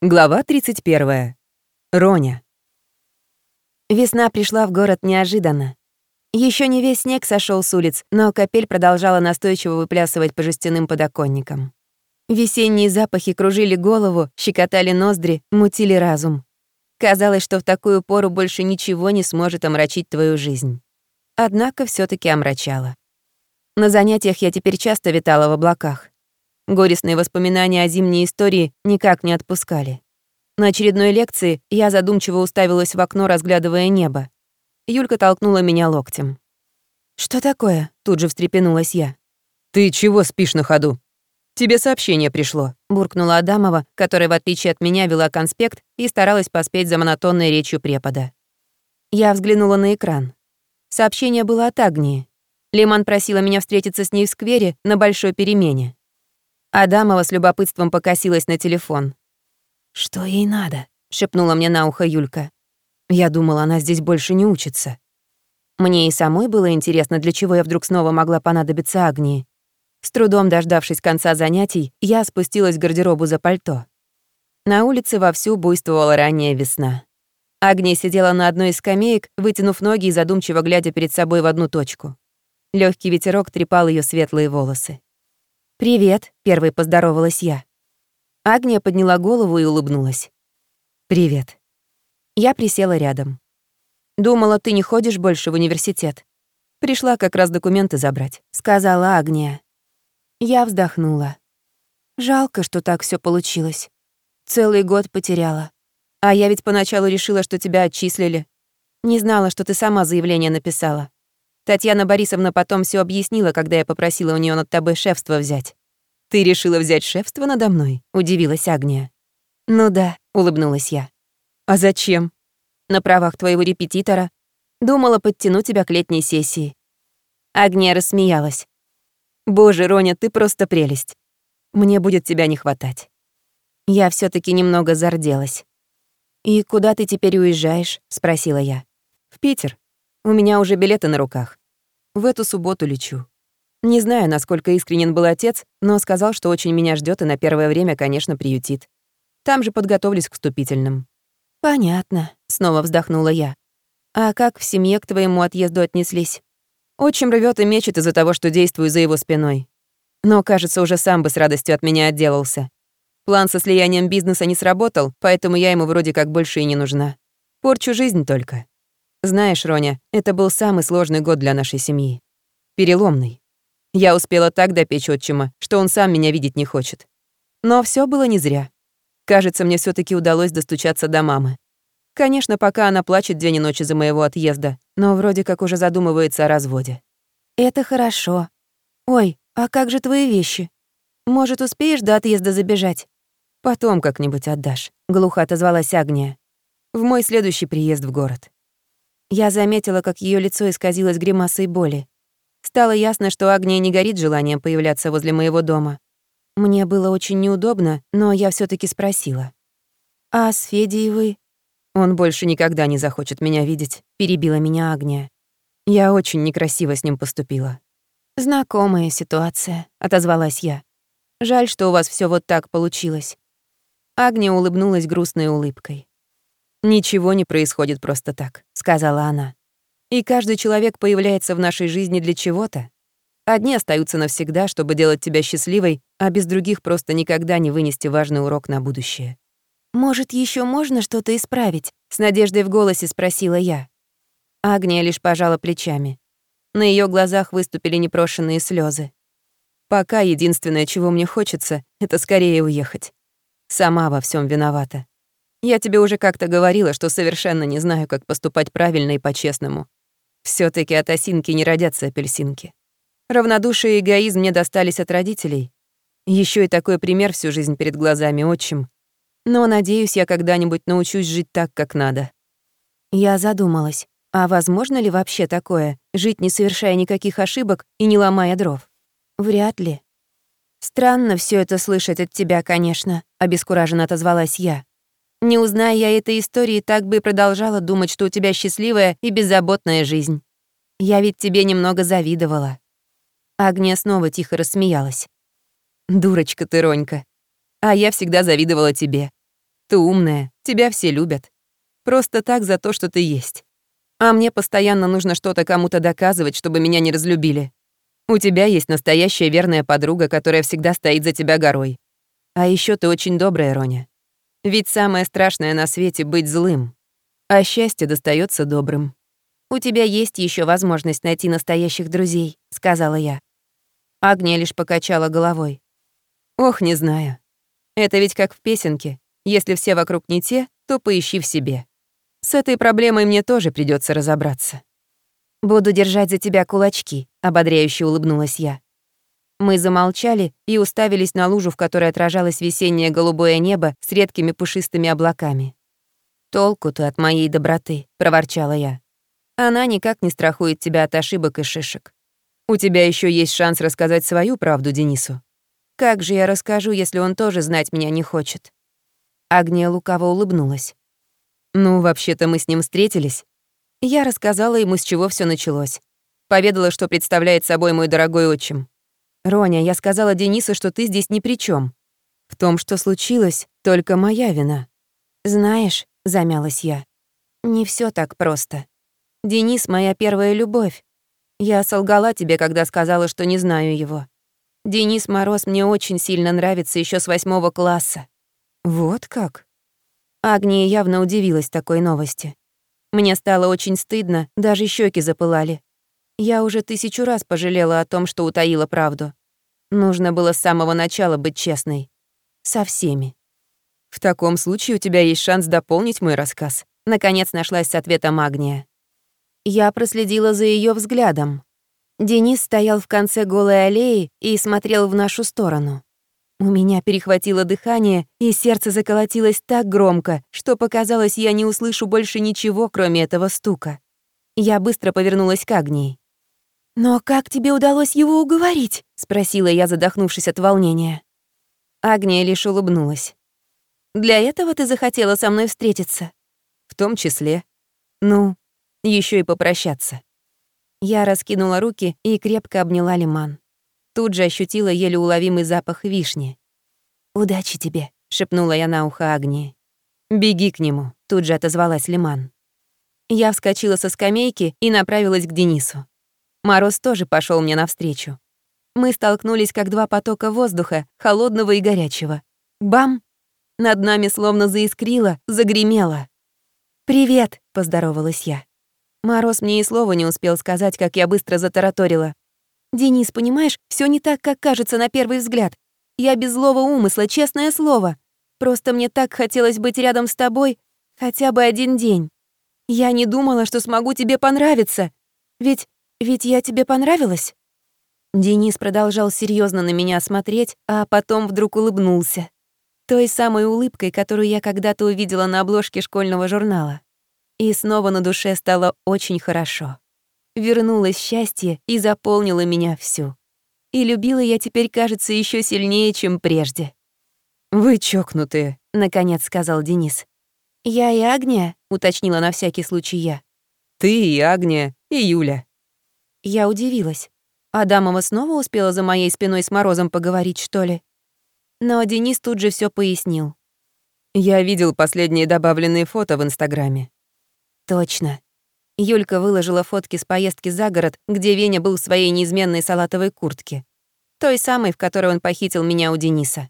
Глава 31. Роня. Весна пришла в город неожиданно. Еще не весь снег сошел с улиц, но капель продолжала настойчиво выплясывать по жестяным подоконникам. Весенние запахи кружили голову, щекотали ноздри, мутили разум. Казалось, что в такую пору больше ничего не сможет омрачить твою жизнь. Однако все таки омрачало. На занятиях я теперь часто витала в облаках. Горестные воспоминания о зимней истории никак не отпускали. На очередной лекции я задумчиво уставилась в окно, разглядывая небо. Юлька толкнула меня локтем. «Что такое?» — тут же встрепенулась я. «Ты чего спишь на ходу? Тебе сообщение пришло», — буркнула Адамова, которая, в отличие от меня, вела конспект и старалась поспеть за монотонной речью препода. Я взглянула на экран. Сообщение было от Агнии. Лиман просила меня встретиться с ней в сквере на большой перемене. Адамова с любопытством покосилась на телефон. «Что ей надо?» — шепнула мне на ухо Юлька. Я думала, она здесь больше не учится. Мне и самой было интересно, для чего я вдруг снова могла понадобиться Агнии. С трудом дождавшись конца занятий, я спустилась к гардеробу за пальто. На улице вовсю буйствовала ранняя весна. Агния сидела на одной из скамеек, вытянув ноги и задумчиво глядя перед собой в одну точку. Легкий ветерок трепал ее светлые волосы. «Привет», — первой поздоровалась я. Агния подняла голову и улыбнулась. «Привет». Я присела рядом. «Думала, ты не ходишь больше в университет. Пришла как раз документы забрать», — сказала Агния. Я вздохнула. Жалко, что так все получилось. Целый год потеряла. А я ведь поначалу решила, что тебя отчислили. Не знала, что ты сама заявление написала. Татьяна Борисовна потом все объяснила, когда я попросила у нее над тобой шефство взять. «Ты решила взять шефство надо мной?» — удивилась Агния. «Ну да», — улыбнулась я. «А зачем?» «На правах твоего репетитора. Думала подтянуть тебя к летней сессии». Агния рассмеялась. «Боже, Роня, ты просто прелесть. Мне будет тебя не хватать». Я все таки немного зарделась. «И куда ты теперь уезжаешь?» — спросила я. «В Питер. У меня уже билеты на руках. В эту субботу лечу. Не знаю, насколько искренен был отец, но сказал, что очень меня ждет и на первое время, конечно, приютит. Там же подготовлюсь к вступительным. «Понятно», — снова вздохнула я. «А как в семье к твоему отъезду отнеслись?» Отчим рвет и мечет из-за того, что действую за его спиной. Но, кажется, уже сам бы с радостью от меня отделался. План со слиянием бизнеса не сработал, поэтому я ему вроде как больше и не нужна. Порчу жизнь только. Знаешь, Роня, это был самый сложный год для нашей семьи. Переломный. Я успела так допечь отчима, что он сам меня видеть не хочет. Но все было не зря. Кажется, мне все таки удалось достучаться до мамы. Конечно, пока она плачет день и ночь из-за моего отъезда, но вроде как уже задумывается о разводе. «Это хорошо. Ой, а как же твои вещи? Может, успеешь до отъезда забежать?» «Потом как-нибудь отдашь», — глухо отозвалась Агния. «В мой следующий приезд в город». Я заметила, как ее лицо исказилось гримасой боли. Стало ясно, что Агния не горит желанием появляться возле моего дома. Мне было очень неудобно, но я все таки спросила. «А с Федей вы?» «Он больше никогда не захочет меня видеть», — перебила меня Агния. Я очень некрасиво с ним поступила. «Знакомая ситуация», — отозвалась я. «Жаль, что у вас все вот так получилось». Агния улыбнулась грустной улыбкой. «Ничего не происходит просто так», — сказала она. «И каждый человек появляется в нашей жизни для чего-то. Одни остаются навсегда, чтобы делать тебя счастливой, а без других просто никогда не вынести важный урок на будущее». «Может, еще можно что-то исправить?» — с надеждой в голосе спросила я. Агния лишь пожала плечами. На ее глазах выступили непрошенные слезы. Пока единственное, чего мне хочется, это скорее уехать. Сама во всем виновата. Я тебе уже как-то говорила, что совершенно не знаю, как поступать правильно и по-честному. все таки от осинки не родятся апельсинки. Равнодушие и эгоизм мне достались от родителей. Еще и такой пример всю жизнь перед глазами отчим. Но, надеюсь, я когда-нибудь научусь жить так, как надо. Я задумалась, а возможно ли вообще такое, жить не совершая никаких ошибок и не ломая дров? Вряд ли. Странно все это слышать от тебя, конечно, обескураженно отозвалась я. Не узная я этой истории, так бы и продолжала думать, что у тебя счастливая и беззаботная жизнь. Я ведь тебе немного завидовала». Агния снова тихо рассмеялась. «Дурочка ты, Ронька. А я всегда завидовала тебе. Ты умная, тебя все любят. Просто так за то, что ты есть. А мне постоянно нужно что-то кому-то доказывать, чтобы меня не разлюбили. У тебя есть настоящая верная подруга, которая всегда стоит за тебя горой. А еще ты очень добрая, Роня. Ведь самое страшное на свете — быть злым. А счастье достается добрым. «У тебя есть еще возможность найти настоящих друзей», — сказала я. Агния лишь покачала головой. «Ох, не знаю. Это ведь как в песенке. Если все вокруг не те, то поищи в себе. С этой проблемой мне тоже придется разобраться». «Буду держать за тебя кулачки», — ободряюще улыбнулась я. Мы замолчали и уставились на лужу, в которой отражалось весеннее голубое небо с редкими пушистыми облаками. «Толку-то от моей доброты», — проворчала я. «Она никак не страхует тебя от ошибок и шишек. У тебя еще есть шанс рассказать свою правду Денису. Как же я расскажу, если он тоже знать меня не хочет?» Агния лукаво улыбнулась. «Ну, вообще-то мы с ним встретились. Я рассказала ему, с чего все началось. Поведала, что представляет собой мой дорогой отчим. «Роня, я сказала Денису, что ты здесь ни при чем. В том, что случилось, только моя вина». «Знаешь», — замялась я, — «не все так просто. Денис — моя первая любовь. Я солгала тебе, когда сказала, что не знаю его. Денис Мороз мне очень сильно нравится еще с восьмого класса». «Вот как?» Агния явно удивилась такой новости. Мне стало очень стыдно, даже щеки запылали. Я уже тысячу раз пожалела о том, что утаила правду. Нужно было с самого начала быть честной. Со всеми. В таком случае у тебя есть шанс дополнить мой рассказ. Наконец нашлась с ответом Агния. Я проследила за ее взглядом. Денис стоял в конце голой аллеи и смотрел в нашу сторону. У меня перехватило дыхание, и сердце заколотилось так громко, что показалось, я не услышу больше ничего, кроме этого стука. Я быстро повернулась к Агнии. «Но как тебе удалось его уговорить?» — спросила я, задохнувшись от волнения. Агния лишь улыбнулась. «Для этого ты захотела со мной встретиться?» «В том числе. Ну, еще и попрощаться». Я раскинула руки и крепко обняла Лиман. Тут же ощутила еле уловимый запах вишни. «Удачи тебе», — шепнула я на ухо Агнии. «Беги к нему», — тут же отозвалась Лиман. Я вскочила со скамейки и направилась к Денису. Мороз тоже пошел мне навстречу. Мы столкнулись, как два потока воздуха, холодного и горячего. Бам! Над нами словно заискрило, загремело. «Привет!» — поздоровалась я. Мороз мне и слова не успел сказать, как я быстро затараторила. «Денис, понимаешь, все не так, как кажется на первый взгляд. Я без злого умысла, честное слово. Просто мне так хотелось быть рядом с тобой хотя бы один день. Я не думала, что смогу тебе понравиться. Ведь ведь я тебе понравилась?» Денис продолжал серьезно на меня смотреть, а потом вдруг улыбнулся. Той самой улыбкой, которую я когда-то увидела на обложке школьного журнала. И снова на душе стало очень хорошо. Вернулось счастье и заполнило меня всю. И любила я теперь, кажется, еще сильнее, чем прежде. «Вы чокнутые», — наконец сказал Денис. «Я и Агния», — уточнила на всякий случай я. «Ты и Агния, и Юля», я удивилась. Адамова снова успела за моей спиной с Морозом поговорить, что ли? Но Денис тут же все пояснил. Я видел последние добавленные фото в Инстаграме. Точно. Юлька выложила фотки с поездки за город, где Веня был в своей неизменной салатовой куртке. Той самой, в которой он похитил меня у Дениса.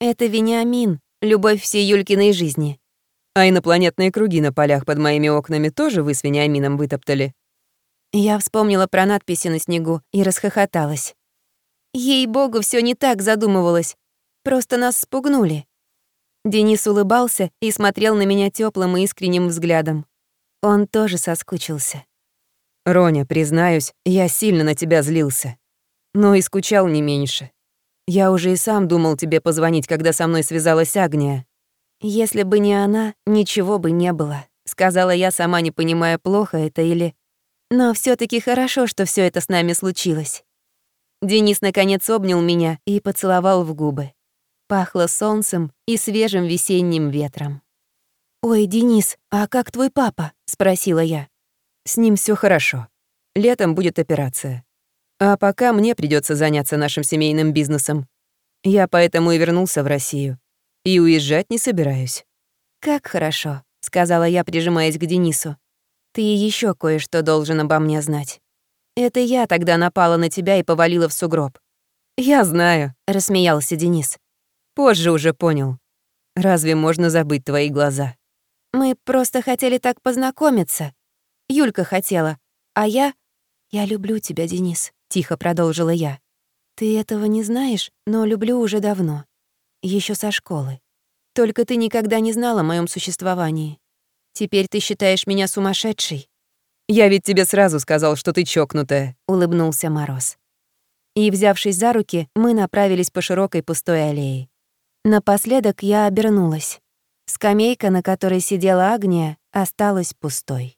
Это Вениамин, любовь всей Юлькиной жизни. А инопланетные круги на полях под моими окнами тоже вы с Вениамином вытоптали? Я вспомнила про надписи на снегу и расхохоталась. Ей-богу, все не так задумывалось. Просто нас спугнули. Денис улыбался и смотрел на меня теплым и искренним взглядом. Он тоже соскучился. «Роня, признаюсь, я сильно на тебя злился. Но и скучал не меньше. Я уже и сам думал тебе позвонить, когда со мной связалась Агния. Если бы не она, ничего бы не было», — сказала я, сама не понимая, плохо это или но все таки хорошо, что все это с нами случилось. Денис наконец обнял меня и поцеловал в губы. Пахло солнцем и свежим весенним ветром. «Ой, Денис, а как твой папа?» — спросила я. «С ним все хорошо. Летом будет операция. А пока мне придется заняться нашим семейным бизнесом. Я поэтому и вернулся в Россию. И уезжать не собираюсь. «Как хорошо», — сказала я, прижимаясь к Денису. «Ты еще кое-что должен обо мне знать. Это я тогда напала на тебя и повалила в сугроб». «Я знаю», — рассмеялся Денис. «Позже уже понял. Разве можно забыть твои глаза?» «Мы просто хотели так познакомиться. Юлька хотела, а я...» «Я люблю тебя, Денис», — тихо продолжила я. «Ты этого не знаешь, но люблю уже давно. еще со школы. Только ты никогда не знала о моем существовании. Теперь ты считаешь меня сумасшедшей». «Я ведь тебе сразу сказал, что ты чокнутая», — улыбнулся Мороз. И, взявшись за руки, мы направились по широкой пустой аллее. Напоследок я обернулась. Скамейка, на которой сидела Агния, осталась пустой.